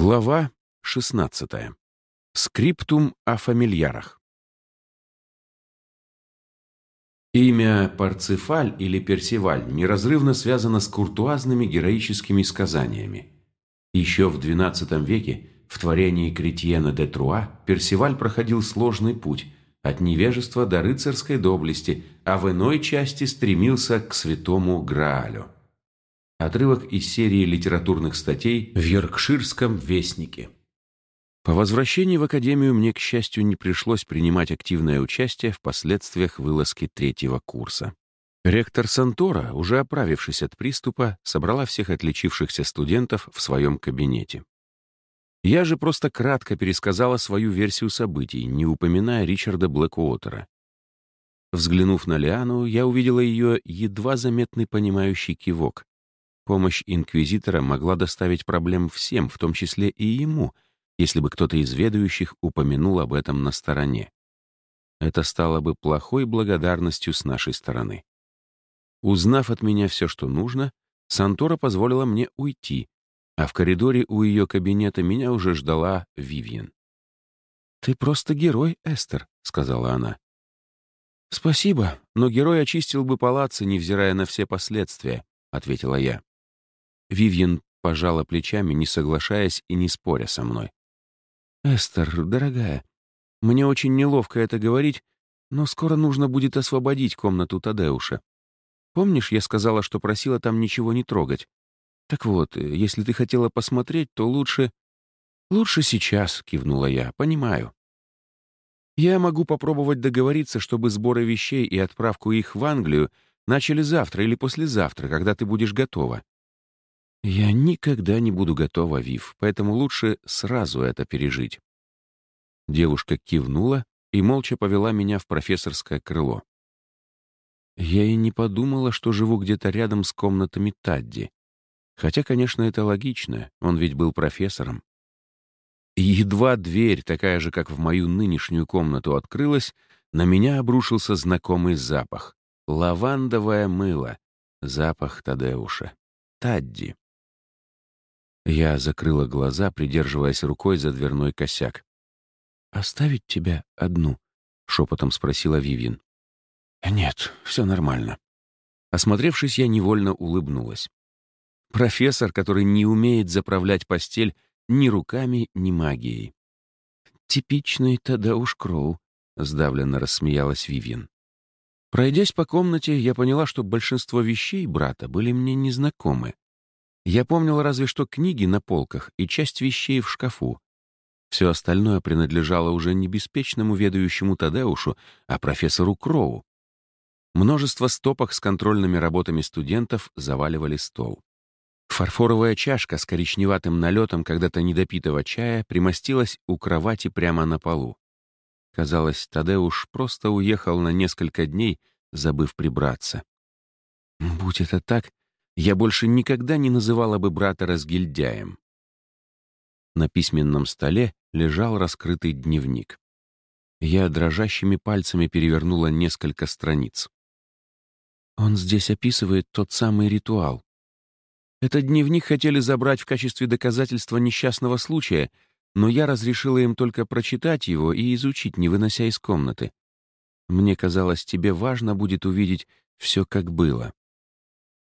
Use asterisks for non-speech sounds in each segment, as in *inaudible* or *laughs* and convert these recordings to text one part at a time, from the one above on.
Глава 16. Скриптум о фамильярах. Имя Парцефаль или Персиваль неразрывно связано с куртуазными героическими сказаниями. Еще в XII веке в творении Кретьена де Труа Персиваль проходил сложный путь от невежества до рыцарской доблести, а в иной части стремился к святому Граалю. Отрывок из серии литературных статей в Йоркширском вестнике. По возвращении в академию мне, к счастью, не пришлось принимать активное участие в последствиях вылазки третьего курса. Ректор Сантора, уже оправившись от приступа, собрала всех отличившихся студентов в своем кабинете. Я же просто кратко пересказала свою версию событий, не упоминая Ричарда Блэкуотера. Взглянув на Лиану, я увидела ее едва заметный понимающий кивок, Помощь инквизитора могла доставить проблем всем, в том числе и ему, если бы кто-то из ведающих упомянул об этом на стороне. Это стало бы плохой благодарностью с нашей стороны. Узнав от меня все, что нужно, Сантора позволила мне уйти, а в коридоре у ее кабинета меня уже ждала Вивьен. «Ты просто герой, Эстер», — сказала она. «Спасибо, но герой очистил бы палацы, невзирая на все последствия», — ответила я. Вивьен пожала плечами, не соглашаясь и не споря со мной. «Эстер, дорогая, мне очень неловко это говорить, но скоро нужно будет освободить комнату Тадеуша. Помнишь, я сказала, что просила там ничего не трогать? Так вот, если ты хотела посмотреть, то лучше... Лучше сейчас, кивнула я, понимаю. Я могу попробовать договориться, чтобы сборы вещей и отправку их в Англию начали завтра или послезавтра, когда ты будешь готова. Я никогда не буду готова, Вив, поэтому лучше сразу это пережить. Девушка кивнула и молча повела меня в профессорское крыло. Я и не подумала, что живу где-то рядом с комнатами Тадди. Хотя, конечно, это логично, он ведь был профессором. Едва дверь, такая же, как в мою нынешнюю комнату, открылась, на меня обрушился знакомый запах. Лавандовое мыло. Запах Тадеуша. Тадди. Я закрыла глаза, придерживаясь рукой за дверной косяк. «Оставить тебя одну?» — шепотом спросила Вивин. «Нет, все нормально». Осмотревшись, я невольно улыбнулась. Профессор, который не умеет заправлять постель ни руками, ни магией. «Типичный Тадауш Кроу», — сдавленно рассмеялась Вивин. Пройдясь по комнате, я поняла, что большинство вещей брата были мне незнакомы. Я помнил разве что книги на полках и часть вещей в шкафу. Все остальное принадлежало уже не беспечному ведающему Тадеушу, а профессору Кроу. Множество стопок с контрольными работами студентов заваливали стол. Фарфоровая чашка с коричневатым налетом когда-то недопитого чая примостилась у кровати прямо на полу. Казалось, Тадеуш просто уехал на несколько дней, забыв прибраться. Будь это так, я больше никогда не называла бы брата разгильдяем. На письменном столе лежал раскрытый дневник. Я дрожащими пальцами перевернула несколько страниц. Он здесь описывает тот самый ритуал. Этот дневник хотели забрать в качестве доказательства несчастного случая, но я разрешила им только прочитать его и изучить, не вынося из комнаты. Мне казалось, тебе важно будет увидеть все, как было.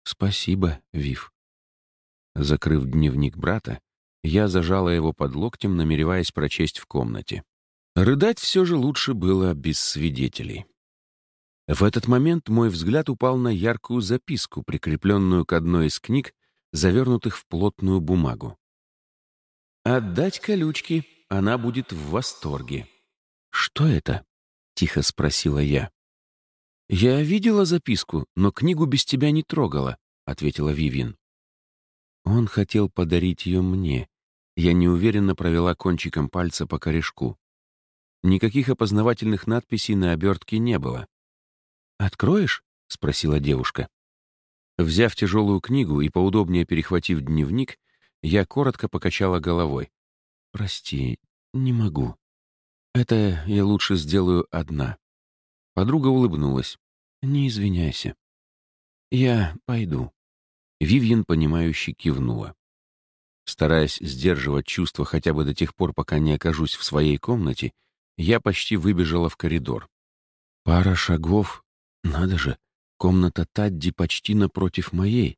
«Спасибо, Вив». Закрыв дневник брата, я зажала его под локтем, намереваясь прочесть в комнате. Рыдать все же лучше было без свидетелей. В этот момент мой взгляд упал на яркую записку, прикрепленную к одной из книг, завернутых в плотную бумагу. «Отдать колючки, она будет в восторге». «Что это?» — тихо спросила я. «Я видела записку, но книгу без тебя не трогала», — ответила Вивин. Он хотел подарить ее мне. Я неуверенно провела кончиком пальца по корешку. Никаких опознавательных надписей на обертке не было. «Откроешь?» — спросила девушка. Взяв тяжелую книгу и поудобнее перехватив дневник, я коротко покачала головой. «Прости, не могу. Это я лучше сделаю одна». Подруга улыбнулась. «Не извиняйся. Я пойду». Вивьен, понимающе кивнула. Стараясь сдерживать чувства хотя бы до тех пор, пока не окажусь в своей комнате, я почти выбежала в коридор. Пара шагов. Надо же, комната Тадди почти напротив моей.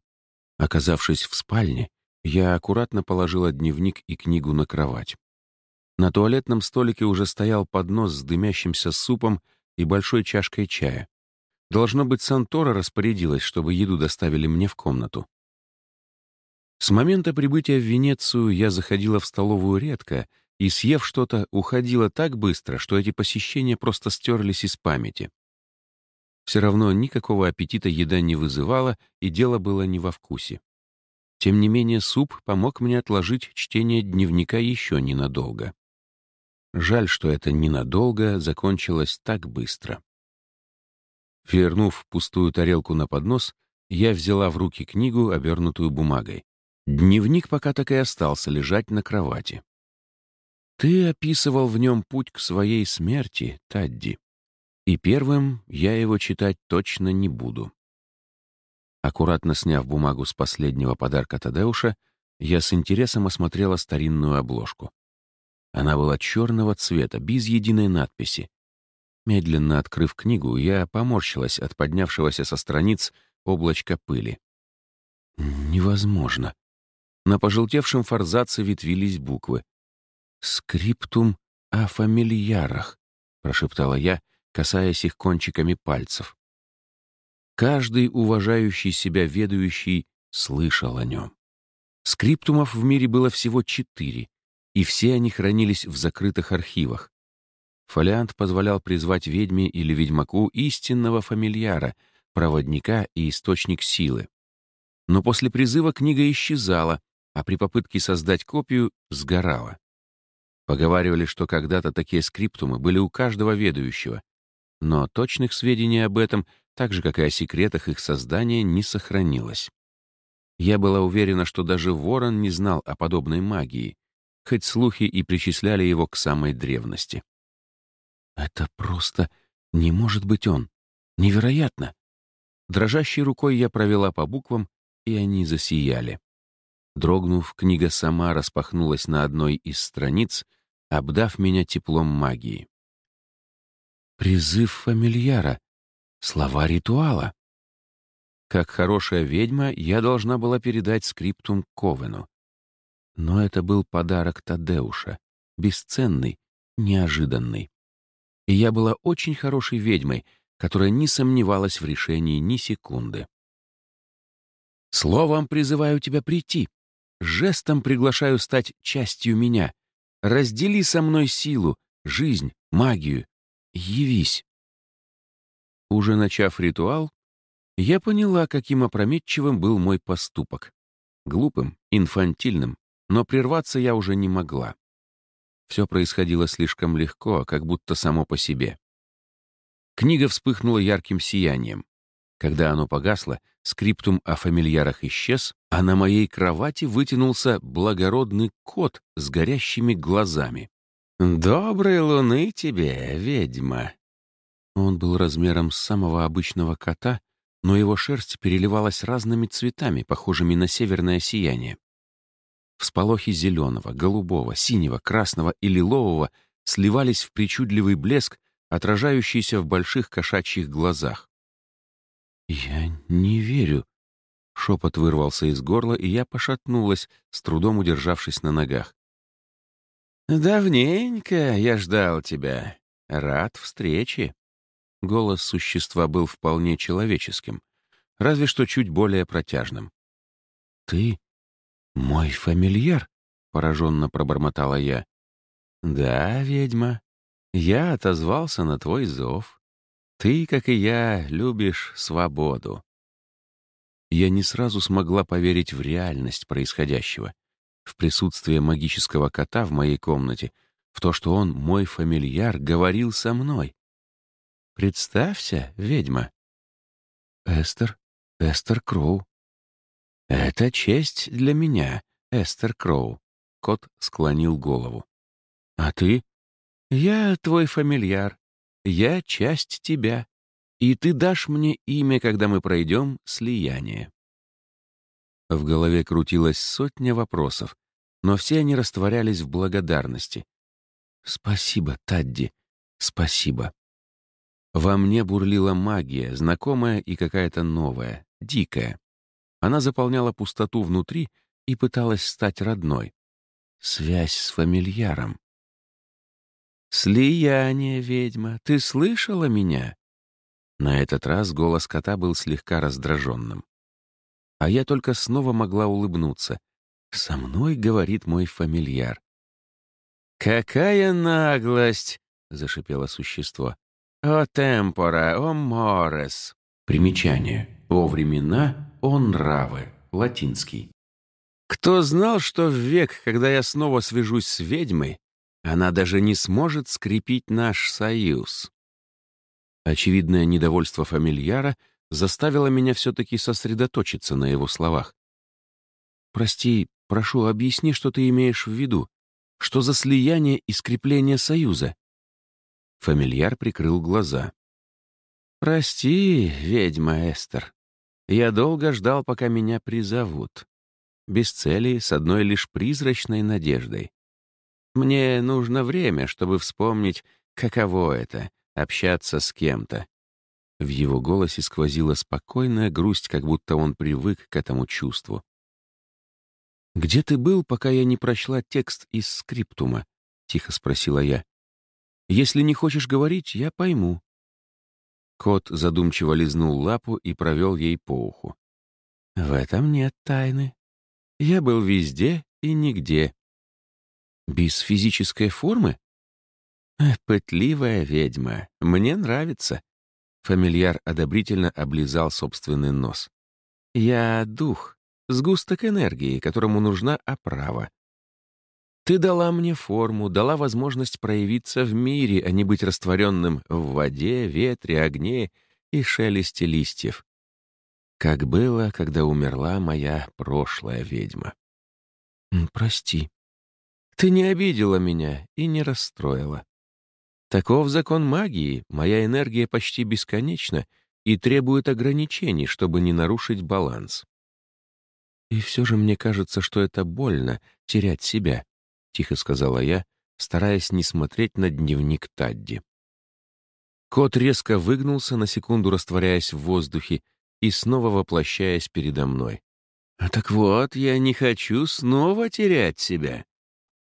Оказавшись в спальне, я аккуратно положила дневник и книгу на кровать. На туалетном столике уже стоял поднос с дымящимся супом и большой чашкой чая. Должно быть, Сантора распорядилась, чтобы еду доставили мне в комнату. С момента прибытия в Венецию я заходила в столовую редко и, съев что-то, уходила так быстро, что эти посещения просто стерлись из памяти. Все равно никакого аппетита еда не вызывала, и дело было не во вкусе. Тем не менее, суп помог мне отложить чтение дневника еще ненадолго. Жаль, что это ненадолго закончилось так быстро. Вернув пустую тарелку на поднос, я взяла в руки книгу, обернутую бумагой. Дневник пока так и остался лежать на кровати. Ты описывал в нем путь к своей смерти, Тадди. И первым я его читать точно не буду. Аккуратно сняв бумагу с последнего подарка Тадеуша, я с интересом осмотрела старинную обложку. Она была черного цвета, без единой надписи. Медленно открыв книгу, я поморщилась от поднявшегося со страниц облачка пыли. Невозможно. На пожелтевшем форзаце ветвились буквы. «Скриптум о фамильярах», — прошептала я, касаясь их кончиками пальцев. Каждый уважающий себя ведающий слышал о нем. Скриптумов в мире было всего четыре, и все они хранились в закрытых архивах. Фолиант позволял призвать ведьме или ведьмаку истинного фамильяра, проводника и источник силы. Но после призыва книга исчезала, а при попытке создать копию сгорала. Поговаривали, что когда-то такие скриптумы были у каждого ведающего, но точных сведений об этом, так же, как и о секретах их создания, не сохранилось. Я была уверена, что даже Ворон не знал о подобной магии, хоть слухи и причисляли его к самой древности. Это просто не может быть он. Невероятно. Дрожащей рукой я провела по буквам, и они засияли. Дрогнув, книга сама распахнулась на одной из страниц, обдав меня теплом магии. Призыв фамильяра. Слова ритуала. Как хорошая ведьма, я должна была передать скриптум Ковену. Но это был подарок Тадеуша, бесценный, неожиданный. И я была очень хорошей ведьмой, которая не сомневалась в решении ни секунды. Словом призываю тебя прийти. Жестом приглашаю стать частью меня. Раздели со мной силу, жизнь, магию. Явись. Уже начав ритуал, я поняла, каким опрометчивым был мой поступок. Глупым, инфантильным, но прерваться я уже не могла. Все происходило слишком легко, как будто само по себе. Книга вспыхнула ярким сиянием. Когда оно погасло, скриптум о фамильярах исчез, а на моей кровати вытянулся благородный кот с горящими глазами. «Доброй луны тебе, ведьма!» Он был размером самого обычного кота, но его шерсть переливалась разными цветами, похожими на северное сияние. Всполохи зеленого, голубого, синего, красного и лилового сливались в причудливый блеск, отражающийся в больших кошачьих глазах. «Я не верю», — шепот вырвался из горла, и я пошатнулась, с трудом удержавшись на ногах. «Давненько я ждал тебя. Рад встрече». Голос существа был вполне человеческим, разве что чуть более протяжным. «Ты «Мой фамильяр?» — пораженно пробормотала я. «Да, ведьма, я отозвался на твой зов. Ты, как и я, любишь свободу». Я не сразу смогла поверить в реальность происходящего, в присутствие магического кота в моей комнате, в то, что он, мой фамильяр, говорил со мной. «Представься, ведьма». «Эстер, Эстер Кроу», «Это честь для меня, Эстер Кроу», — кот склонил голову. «А ты?» «Я твой фамильяр. Я часть тебя. И ты дашь мне имя, когда мы пройдем слияние». В голове крутилась сотня вопросов, но все они растворялись в благодарности. «Спасибо, Тадди, спасибо». Во мне бурлила магия, знакомая и какая-то новая, дикая. Она заполняла пустоту внутри и пыталась стать родной. Связь с фамильяром. «Слияние, ведьма, ты слышала меня?» На этот раз голос кота был слегка раздраженным. А я только снова могла улыбнуться. «Со мной говорит мой фамильяр». «Какая наглость!» — зашипело существо. «О темпора, о морес!» Примечание. О времена, о нравы. Латинский. Кто знал, что в век, когда я снова свяжусь с ведьмой, она даже не сможет скрепить наш союз? Очевидное недовольство фамильяра заставило меня все-таки сосредоточиться на его словах. «Прости, прошу, объясни, что ты имеешь в виду. Что за слияние и скрепление союза?» Фамильяр прикрыл глаза. «Прости, ведьма Эстер. Я долго ждал, пока меня призовут без цели, с одной лишь призрачной надеждой. Мне нужно время, чтобы вспомнить, каково это — общаться с кем-то. В его голосе сквозила спокойная грусть, как будто он привык к этому чувству. «Где ты был, пока я не прочла текст из скриптума?» — тихо спросила я. «Если не хочешь говорить, я пойму». Кот задумчиво лизнул лапу и провел ей по уху. «В этом нет тайны», я был везде и нигде. Без физической формы? Пытливая ведьма. Мне нравится. Фамильяр одобрительно облизал собственный нос. Я дух, сгусток энергии, которому нужна оправа. Ты дала мне форму, дала возможность проявиться в мире, а не быть растворенным в воде, ветре, огне и шелесте листьев как было, когда умерла моя прошлая ведьма. «Прости. Ты не обидела меня и не расстроила. Таков закон магии, моя энергия почти бесконечна и требует ограничений, чтобы не нарушить баланс. И все же мне кажется, что это больно — терять себя», — тихо сказала я, стараясь не смотреть на дневник Тадди. Кот резко выгнулся, на секунду растворяясь в воздухе, и снова воплощаясь передо мной. А так вот, я не хочу снова терять себя.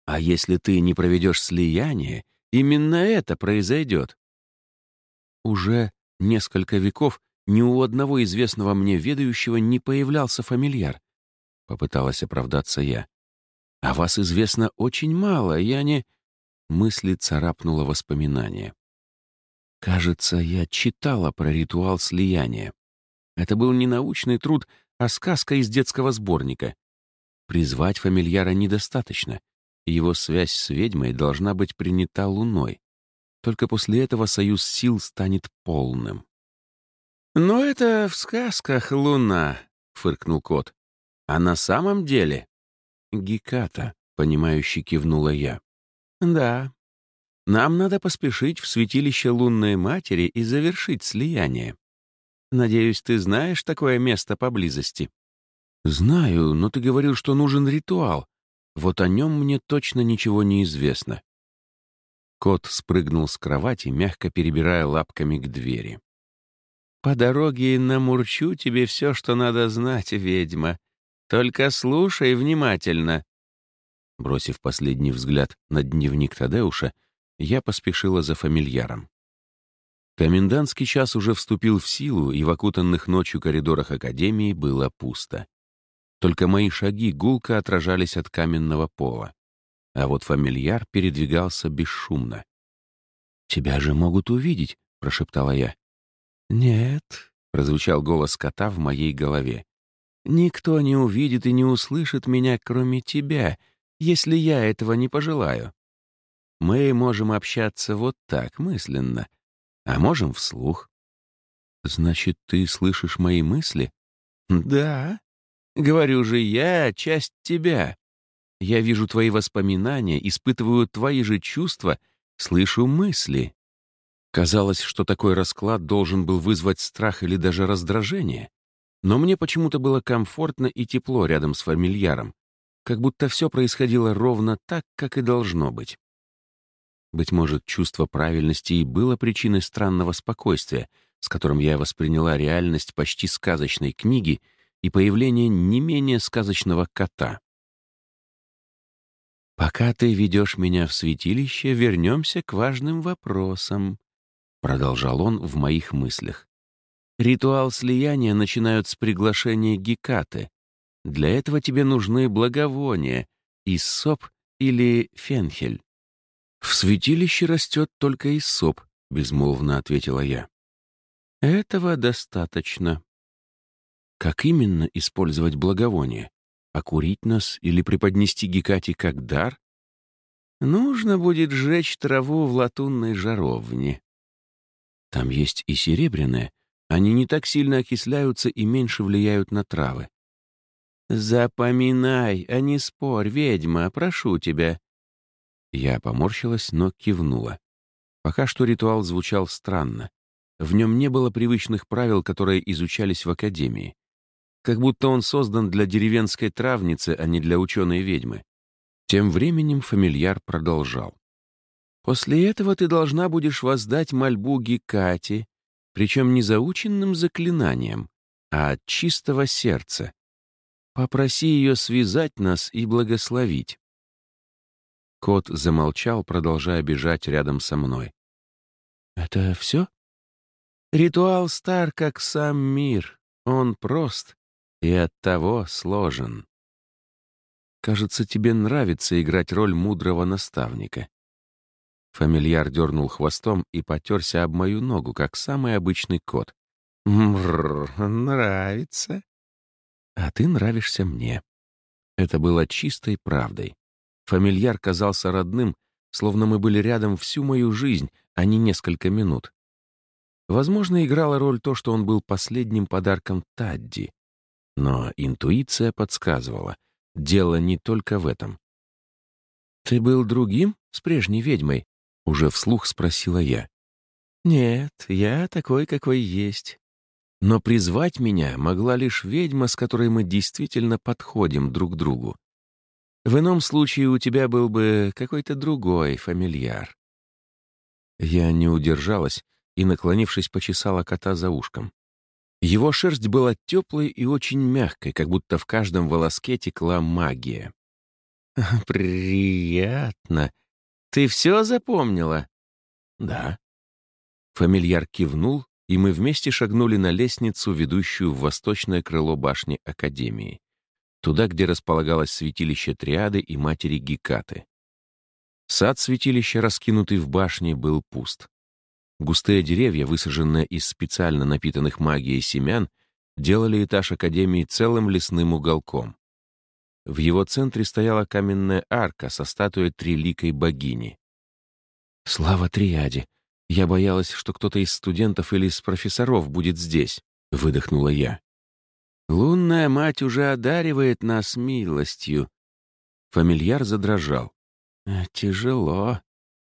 А если ты не проведешь слияние, именно это произойдет. Уже несколько веков ни у одного известного мне ведающего не появлялся фамильяр. Попыталась оправдаться я. А вас известно очень мало, я не... Мысли царапнуло воспоминание. Кажется, я читала про ритуал слияния. Это был не научный труд, а сказка из детского сборника. Призвать фамильяра недостаточно. Его связь с ведьмой должна быть принята луной. Только после этого союз сил станет полным. «Но это в сказках луна», — фыркнул кот. «А на самом деле...» «Геката», — понимающе кивнула я. «Да. Нам надо поспешить в святилище лунной матери и завершить слияние. Надеюсь, ты знаешь такое место поблизости?» «Знаю, но ты говорил, что нужен ритуал. Вот о нем мне точно ничего не известно». Кот спрыгнул с кровати, мягко перебирая лапками к двери. «По дороге намурчу тебе все, что надо знать, ведьма. Только слушай внимательно». Бросив последний взгляд на дневник Тадеуша, я поспешила за фамильяром. Комендантский час уже вступил в силу, и в окутанных ночью коридорах Академии было пусто. Только мои шаги гулко отражались от каменного пола. А вот фамильяр передвигался бесшумно. «Тебя же могут увидеть», — прошептала я. «Нет», — прозвучал голос кота в моей голове. «Никто не увидит и не услышит меня, кроме тебя, если я этого не пожелаю. Мы можем общаться вот так, мысленно, а можем вслух. Значит, ты слышишь мои мысли? Да. Говорю же, я — часть тебя. Я вижу твои воспоминания, испытываю твои же чувства, слышу мысли. Казалось, что такой расклад должен был вызвать страх или даже раздражение. Но мне почему-то было комфортно и тепло рядом с фамильяром. как будто все происходило ровно так, как и должно быть. Быть может, чувство правильности и было причиной странного спокойствия, с которым я восприняла реальность почти сказочной книги и появление не менее сказочного кота. «Пока ты ведешь меня в святилище, вернемся к важным вопросам», — продолжал он в моих мыслях. «Ритуал слияния начинают с приглашения Гекаты. Для этого тебе нужны благовония, иссоп или фенхель». «В святилище растет только иссоп», — безмолвно ответила я. «Этого достаточно». «Как именно использовать благовоние? Окурить нас или преподнести Гекате как дар? Нужно будет сжечь траву в латунной жаровне. Там есть и серебряные. Они не так сильно окисляются и меньше влияют на травы. «Запоминай, а не спорь, ведьма, прошу тебя». Я поморщилась, но кивнула. Пока что ритуал звучал странно. В нем не было привычных правил, которые изучались в академии как будто он создан для деревенской травницы, а не для ученой-ведьмы. Тем временем фамильяр продолжал. «После этого ты должна будешь воздать мольбу Гекате, причем не заученным заклинанием, а от чистого сердца. Попроси ее связать нас и благословить». Кот замолчал, продолжая бежать рядом со мной. «Это все?» «Ритуал стар, как сам мир. Он прост и оттого сложен. Кажется, тебе нравится играть роль мудрого наставника. Фамильяр дернул хвостом и потерся об мою ногу, как самый обычный кот. Мрррр, нравится. А ты нравишься мне. Это было чистой правдой. Фамильяр казался родным, словно мы были рядом всю мою жизнь, а не несколько минут. Возможно, играла роль то, что он был последним подарком Тадди. Но интуиция подсказывала, дело не только в этом. «Ты был другим с прежней ведьмой?» — уже вслух спросила я. «Нет, я такой, какой есть. Но призвать меня могла лишь ведьма, с которой мы действительно подходим друг к другу. В ином случае у тебя был бы какой-то другой фамильяр». Я не удержалась и, наклонившись, почесала кота за ушком. Его шерсть была теплой и очень мягкой, как будто в каждом волоске текла магия. *laughs* «Приятно. Ты все запомнила?» «Да». Фамильяр кивнул, и мы вместе шагнули на лестницу, ведущую в восточное крыло башни Академии, туда, где располагалось святилище Триады и матери Гекаты. Сад святилища, раскинутый в башне, был пуст. Густые деревья, высаженные из специально напитанных магией семян, делали этаж Академии целым лесным уголком. В его центре стояла каменная арка со статуей триликой богини. «Слава Триаде! Я боялась, что кто-то из студентов или из профессоров будет здесь», — выдохнула я. «Лунная мать уже одаривает нас милостью». Фамильяр задрожал. «Э, «Тяжело.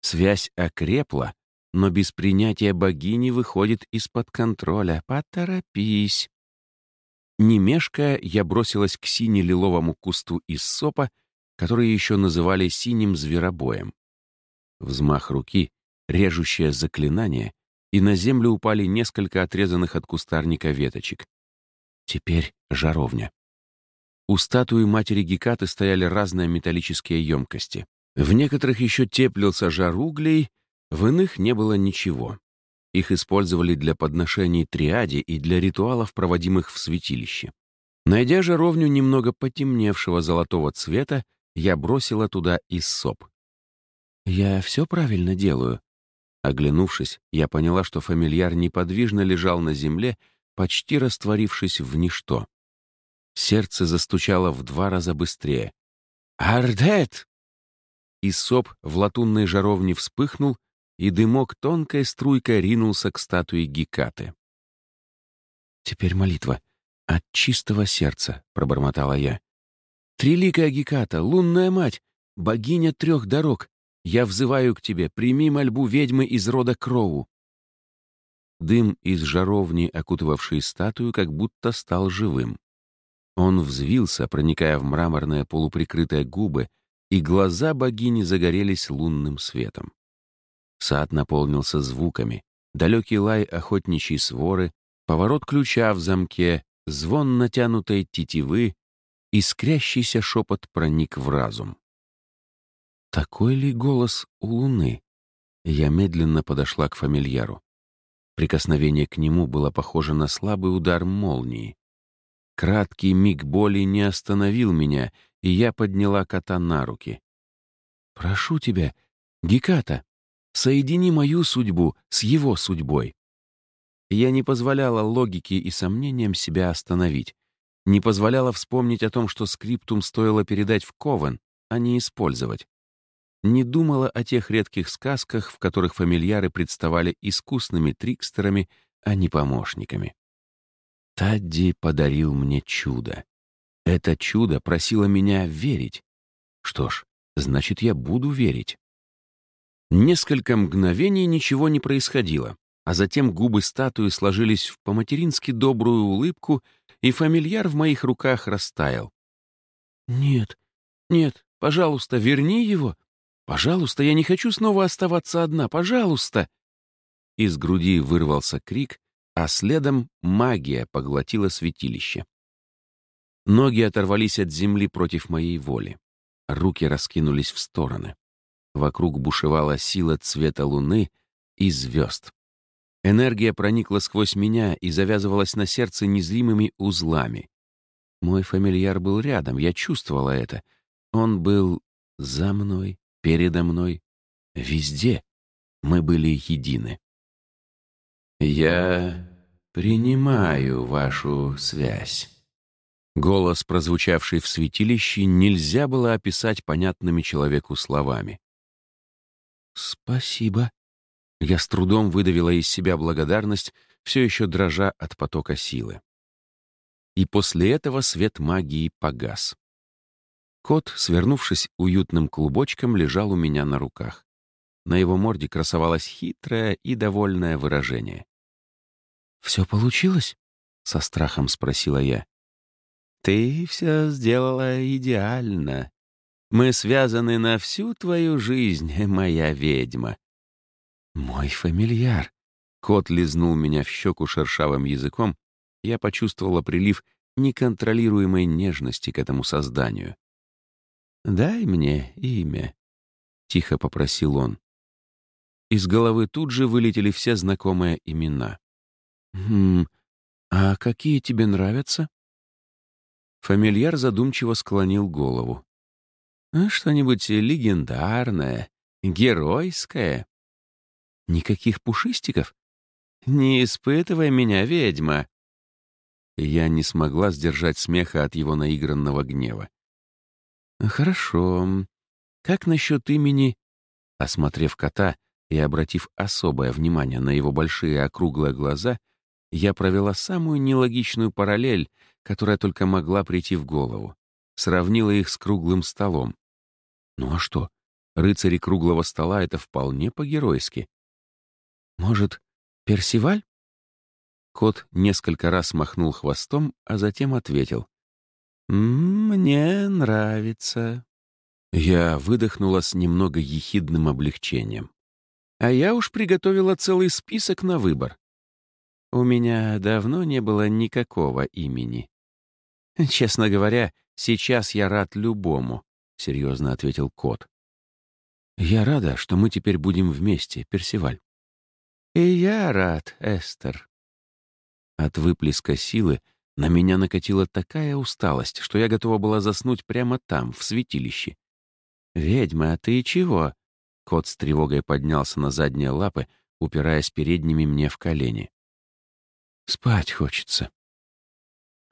Связь окрепла, но без принятия богини выходит из-под контроля. Поторопись. Не мешкая, я бросилась к сине-лиловому кусту из сопа, который еще называли синим зверобоем. Взмах руки, режущее заклинание, и на землю упали несколько отрезанных от кустарника веточек. Теперь жаровня. У статуи матери Гекаты стояли разные металлические емкости. В некоторых еще теплился жар углей, в иных не было ничего. Их использовали для подношений триаде и для ритуалов, проводимых в святилище. Найдя жаровню немного потемневшего золотого цвета, я бросила туда иссоп. «Я все правильно делаю». Оглянувшись, я поняла, что фамильяр неподвижно лежал на земле, почти растворившись в ничто. Сердце застучало в два раза быстрее. «Ардет!» Иссоп в латунной жаровне вспыхнул, и дымок тонкой струйкой ринулся к статуе Гекаты. «Теперь молитва. От чистого сердца», — пробормотала я. «Триликая Геката, лунная мать, богиня трех дорог, я взываю к тебе, прими мольбу ведьмы из рода Кроу». Дым из жаровни, окутывавший статую, как будто стал живым. Он взвился, проникая в мраморные полуприкрытые губы, и глаза богини загорелись лунным светом. Сад наполнился звуками, далекий лай охотничьей своры, поворот ключа в замке, звон натянутой тетивы, искрящийся шепот проник в разум. Такой ли голос у луны? Я медленно подошла к фамильяру. Прикосновение к нему было похоже на слабый удар молнии. Краткий миг боли не остановил меня, и я подняла кота на руки. «Прошу тебя, Геката, соедини мою судьбу с его судьбой». Я не позволяла логике и сомнениям себя остановить, не позволяла вспомнить о том, что скриптум стоило передать в Ковен, а не использовать. Не думала о тех редких сказках, в которых фамильяры представали искусными трикстерами, а не помощниками. Тадди подарил мне чудо. Это чудо просило меня верить. Что ж, значит, я буду верить. Несколько мгновений ничего не происходило, а затем губы статуи сложились в по-матерински добрую улыбку, и фамильяр в моих руках растаял. «Нет, нет, пожалуйста, верни его. Пожалуйста, я не хочу снова оставаться одна, пожалуйста!» Из груди вырвался крик, а следом магия поглотила святилище. Ноги оторвались от земли против моей воли. Руки раскинулись в стороны. Вокруг бушевала сила цвета луны и звезд. Энергия проникла сквозь меня и завязывалась на сердце незримыми узлами. Мой фамильяр был рядом, я чувствовала это. Он был за мной, передо мной, везде. Мы были едины. «Я принимаю вашу связь». Голос, прозвучавший в святилище, нельзя было описать понятными человеку словами. «Спасибо». Я с трудом выдавила из себя благодарность, все еще дрожа от потока силы. И после этого свет магии погас. Кот, свернувшись уютным клубочком, лежал у меня на руках. На его морде красовалось хитрое и довольное выражение. «Все получилось?» — со страхом спросила я. «Ты все сделала идеально. Мы связаны на всю твою жизнь, *laughs* моя ведьма». «Мой фамильяр». Кот лизнул меня в щеку шершавым языком. Я почувствовала прилив неконтролируемой нежности к этому созданию. «Дай мне имя», — тихо попросил он. Из головы тут же вылетели все знакомые имена. «Хм, а какие тебе нравятся?» Фамильяр задумчиво склонил голову. «А «Что-нибудь легендарное, геройское?» «Никаких пушистиков?» «Не испытывай меня, ведьма!» Я не смогла сдержать смеха от его наигранного гнева. «Хорошо. Как насчет имени...» Осмотрев кота, и, обратив особое внимание на его большие округлые глаза, я провела самую нелогичную параллель, которая только могла прийти в голову. Сравнила их с круглым столом. Ну а что? Рыцари круглого стола — это вполне по-геройски. Может, Персиваль? Кот несколько раз махнул хвостом, а затем ответил. «Мне нравится». Я выдохнула с немного ехидным облегчением. А я уж приготовила целый список на выбор. У меня давно не было никакого имени. *laughs* Честно говоря, сейчас я рад любому, — серьезно ответил кот. Я рада, что мы теперь будем вместе, Персиваль. И я рад, Эстер. От выплеска силы на меня накатила такая усталость, что я готова была заснуть прямо там, в святилище. «Ведьма, а ты чего?» Кот с тревогой поднялся на задние лапы, упираясь передними мне в колени. «Спать хочется».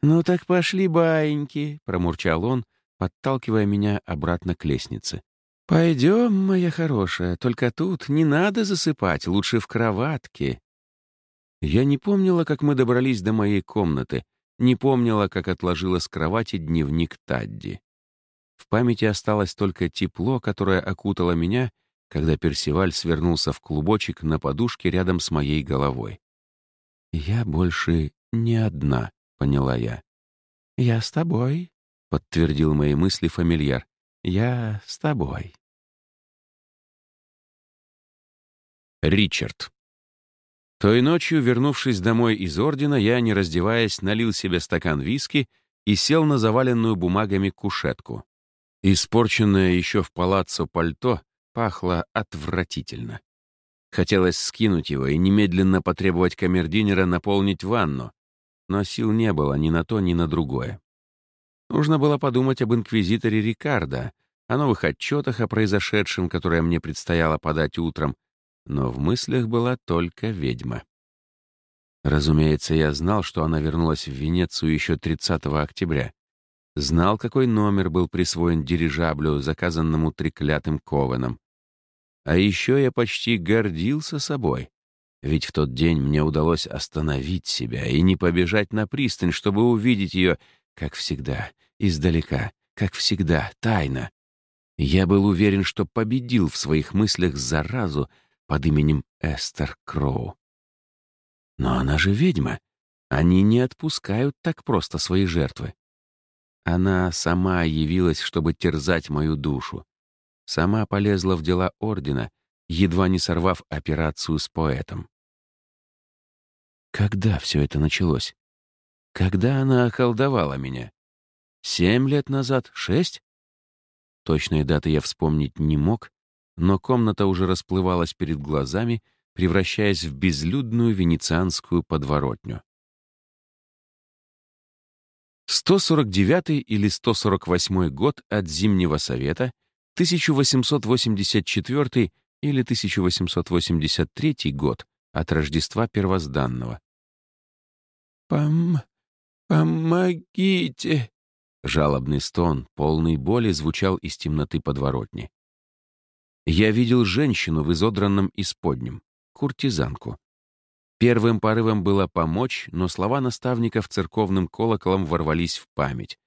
«Ну так пошли, баиньки», — промурчал он, подталкивая меня обратно к лестнице. «Пойдем, моя хорошая, только тут не надо засыпать, лучше в кроватке». Я не помнила, как мы добрались до моей комнаты, не помнила, как отложила с кровати дневник Тадди. В памяти осталось только тепло, которое окутало меня — когда Персиваль свернулся в клубочек на подушке рядом с моей головой. «Я больше не одна», — поняла я. «Я с тобой», — подтвердил мои мысли фамильяр. «Я с тобой». Ричард. Той ночью, вернувшись домой из ордена, я, не раздеваясь, налил себе стакан виски и сел на заваленную бумагами кушетку. Испорченное еще в палаццо пальто пахло отвратительно. Хотелось скинуть его и немедленно потребовать камердинера наполнить ванну, но сил не было ни на то, ни на другое. Нужно было подумать об инквизиторе Рикардо, о новых отчетах о произошедшем, которые мне предстояло подать утром, но в мыслях была только ведьма. Разумеется, я знал, что она вернулась в Венецию еще 30 октября. Знал, какой номер был присвоен дирижаблю, заказанному треклятым Ковеном. А еще я почти гордился собой. Ведь в тот день мне удалось остановить себя и не побежать на пристань, чтобы увидеть ее, как всегда, издалека, как всегда, тайно. Я был уверен, что победил в своих мыслях заразу под именем Эстер Кроу. Но она же ведьма. Они не отпускают так просто свои жертвы. Она сама явилась, чтобы терзать мою душу. Сама полезла в дела Ордена, едва не сорвав операцию с поэтом. Когда все это началось? Когда она околдовала меня? Семь лет назад? Шесть? Точные даты я вспомнить не мог, но комната уже расплывалась перед глазами, превращаясь в безлюдную венецианскую подворотню. 149 или 148 год от Зимнего Совета, 1884 или 1883 год от Рождества Первозданного. «Пом... помогите!» Жалобный стон, полный боли, звучал из темноты подворотни. Я видел женщину в изодранном исподнем, куртизанку. Первым порывом было помочь, но слова наставников церковным колоколом ворвались в память.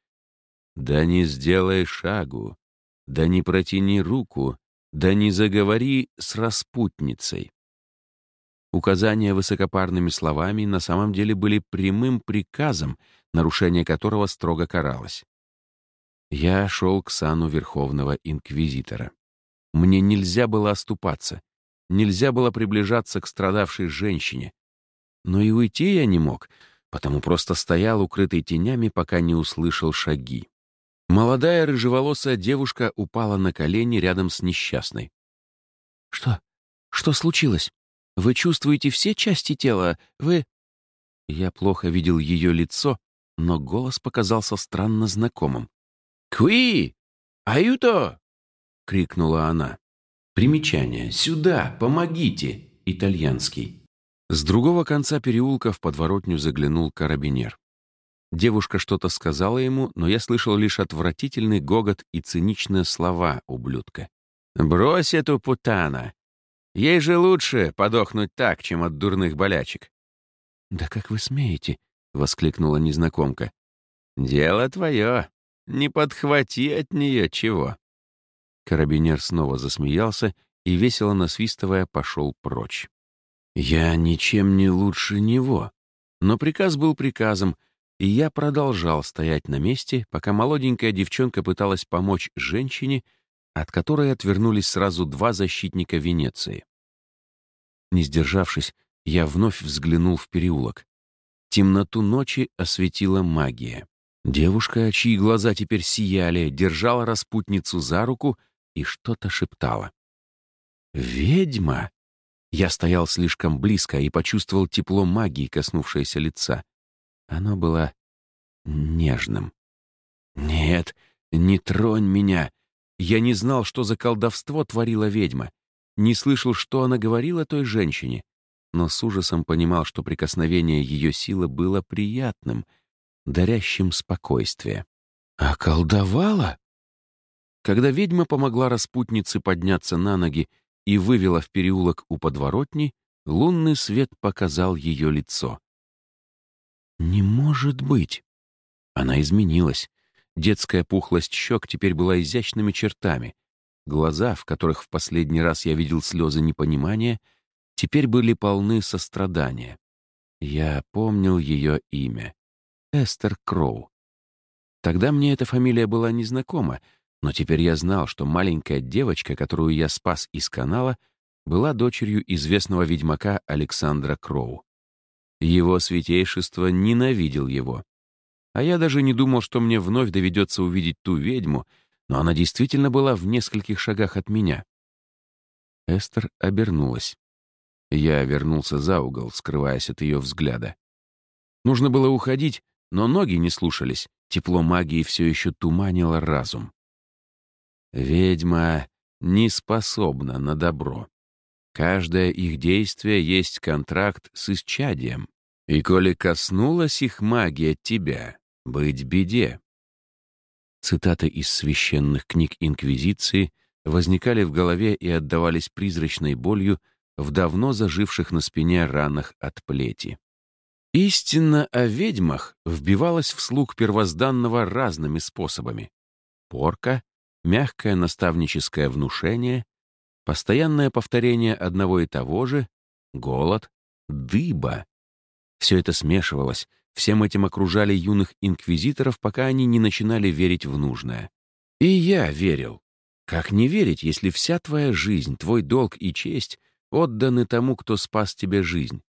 «Да не сделай шагу, да не протяни руку, да не заговори с распутницей». Указания высокопарными словами на самом деле были прямым приказом, нарушение которого строго каралось. Я шел к сану Верховного Инквизитора. Мне нельзя было оступаться, нельзя было приближаться к страдавшей женщине. Но и уйти я не мог, потому просто стоял, укрытый тенями, пока не услышал шаги. Молодая рыжеволосая девушка упала на колени рядом с несчастной. «Что? Что случилось? Вы чувствуете все части тела? Вы...» Я плохо видел ее лицо, но голос показался странно знакомым. «Куи! Аюто!» — крикнула она. Примечание. «Сюда! Помогите!» Итальянский. С другого конца переулка в подворотню заглянул карабинер. Девушка что-то сказала ему, но я слышал лишь отвратительный гогот и циничные слова ублюдка. «Брось эту путана! Ей же лучше подохнуть так, чем от дурных болячек!» «Да как вы смеете?» — воскликнула незнакомка. «Дело твое. Не подхвати от нее чего!» Карабинер снова засмеялся и, весело насвистывая, пошел прочь. Я ничем не лучше него. Но приказ был приказом, и я продолжал стоять на месте, пока молоденькая девчонка пыталась помочь женщине, от которой отвернулись сразу два защитника Венеции. Не сдержавшись, я вновь взглянул в переулок. Темноту ночи осветила магия. Девушка, чьи глаза теперь сияли, держала распутницу за руку и что-то шептала. «Ведьма!» Я стоял слишком близко и почувствовал тепло магии, коснувшееся лица. Оно было нежным. «Нет, не тронь меня!» Я не знал, что за колдовство творила ведьма, не слышал, что она говорила той женщине, но с ужасом понимал, что прикосновение ее силы было приятным, дарящим спокойствие. «А колдовала?» Когда ведьма помогла распутнице подняться на ноги и вывела в переулок у подворотни, лунный свет показал ее лицо. «Не может быть!» Она изменилась. Детская пухлость щек теперь была изящными чертами. Глаза, в которых в последний раз я видел слезы непонимания, теперь были полны сострадания. Я помнил ее имя. Эстер Кроу. Тогда мне эта фамилия была незнакома, но теперь я знал, что маленькая девочка, которую я спас из канала, была дочерью известного ведьмака Александра Кроу. Его святейшество ненавидел его. А я даже не думал, что мне вновь доведется увидеть ту ведьму, но она действительно была в нескольких шагах от меня. Эстер обернулась. Я вернулся за угол, скрываясь от ее взгляда. Нужно было уходить, но ноги не слушались. Тепло магии все еще туманило разум. Ведьма не способна на добро. Каждое их действие есть контракт с исчадием. И коли коснулась их магия тебя, быть беде. Цитаты из священных книг Инквизиции возникали в голове и отдавались призрачной болью в давно заживших на спине ранах от плети. Истина о ведьмах вбивалась в слух первозданного разными способами. Порка, мягкое наставническое внушение, постоянное повторение одного и того же, голод, дыба. Все это смешивалось, всем этим окружали юных инквизиторов, пока они не начинали верить в нужное. И я верил. Как не верить, если вся твоя жизнь, твой долг и честь отданы тому, кто спас тебе жизнь,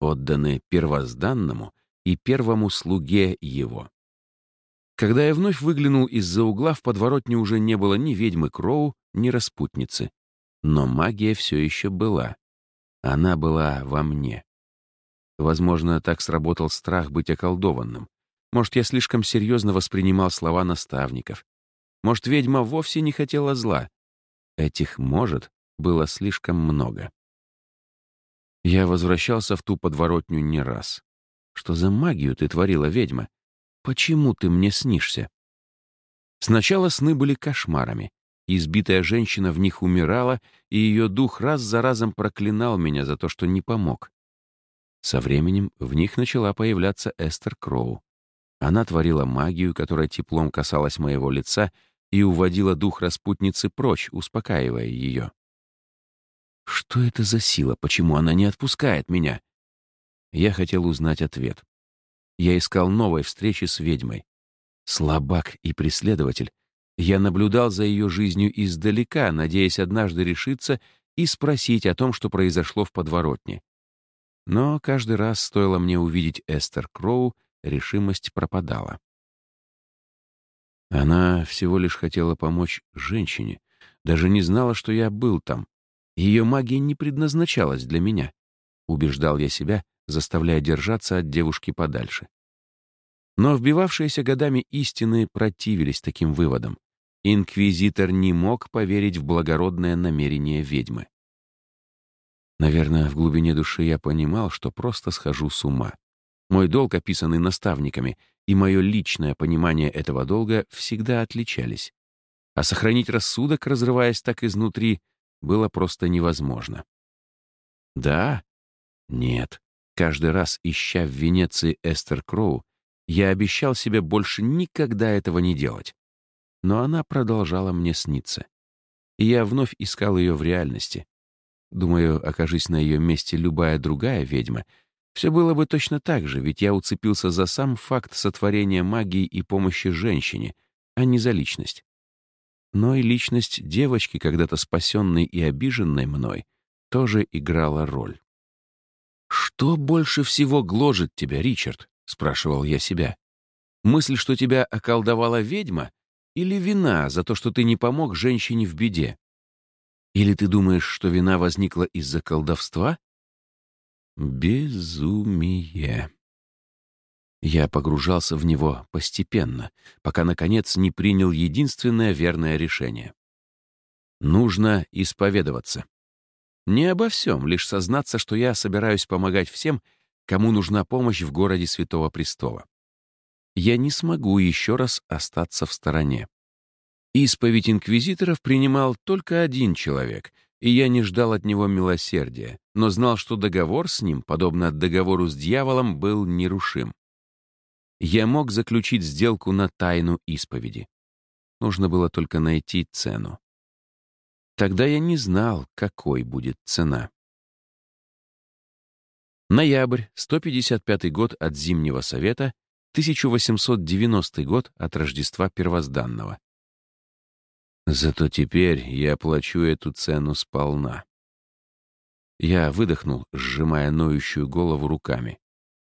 отданы первозданному и первому слуге его. Когда я вновь выглянул из-за угла, в подворотне уже не было ни ведьмы Кроу, ни распутницы. Но магия все еще была. Она была во мне. Возможно, так сработал страх быть околдованным. Может, я слишком серьезно воспринимал слова наставников. Может, ведьма вовсе не хотела зла. Этих «может» было слишком много. Я возвращался в ту подворотню не раз. Что за магию ты творила, ведьма? Почему ты мне снишься? Сначала сны были кошмарами. Избитая женщина в них умирала, и ее дух раз за разом проклинал меня за то, что не помог. Со временем в них начала появляться Эстер Кроу. Она творила магию, которая теплом касалась моего лица и уводила дух распутницы прочь, успокаивая ее. Что это за сила? Почему она не отпускает меня? Я хотел узнать ответ. Я искал новой встречи с ведьмой. Слабак и преследователь. Я наблюдал за ее жизнью издалека, надеясь однажды решиться и спросить о том, что произошло в подворотне. Но каждый раз стоило мне увидеть Эстер Кроу, решимость пропадала. Она всего лишь хотела помочь женщине, даже не знала, что я был там. Ее магия не предназначалась для меня. Убеждал я себя, заставляя держаться от девушки подальше. Но вбивавшиеся годами истины противились таким выводам. Инквизитор не мог поверить в благородное намерение ведьмы. Наверное, в глубине души я понимал, что просто схожу с ума. Мой долг, описанный наставниками, и мое личное понимание этого долга всегда отличались. А сохранить рассудок, разрываясь так изнутри, было просто невозможно. Да? Нет. Каждый раз, ища в Венеции Эстер Кроу, я обещал себе больше никогда этого не делать. Но она продолжала мне сниться. И я вновь искал ее в реальности, Думаю, окажись на ее месте любая другая ведьма, все было бы точно так же, ведь я уцепился за сам факт сотворения магии и помощи женщине, а не за личность. Но и личность девочки, когда-то спасенной и обиженной мной, тоже играла роль. «Что больше всего гложет тебя, Ричард?» — спрашивал я себя. «Мысль, что тебя околдовала ведьма, или вина за то, что ты не помог женщине в беде?» Или ты думаешь, что вина возникла из-за колдовства? Безумие. Я погружался в него постепенно, пока, наконец, не принял единственное верное решение. Нужно исповедоваться. Не обо всем, лишь сознаться, что я собираюсь помогать всем, кому нужна помощь в городе Святого Престола. Я не смогу еще раз остаться в стороне. Исповедь инквизиторов принимал только один человек, и я не ждал от него милосердия, но знал, что договор с ним, подобно договору с дьяволом, был нерушим. Я мог заключить сделку на тайну исповеди. Нужно было только найти цену. Тогда я не знал, какой будет цена. Ноябрь, 155 год от Зимнего Совета, 1890 год от Рождества Первозданного. Зато теперь я плачу эту цену сполна. Я выдохнул, сжимая ноющую голову руками.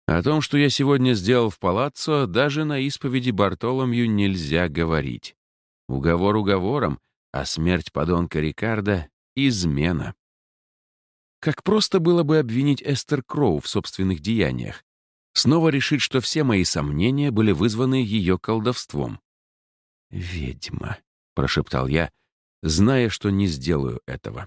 О том, что я сегодня сделал в палаццо, даже на исповеди Бартоломью нельзя говорить. Уговор уговором, а смерть подонка Рикардо — измена. Как просто было бы обвинить Эстер Кроу в собственных деяниях. Снова решить, что все мои сомнения были вызваны ее колдовством. «Ведьма», — прошептал я, зная, что не сделаю этого.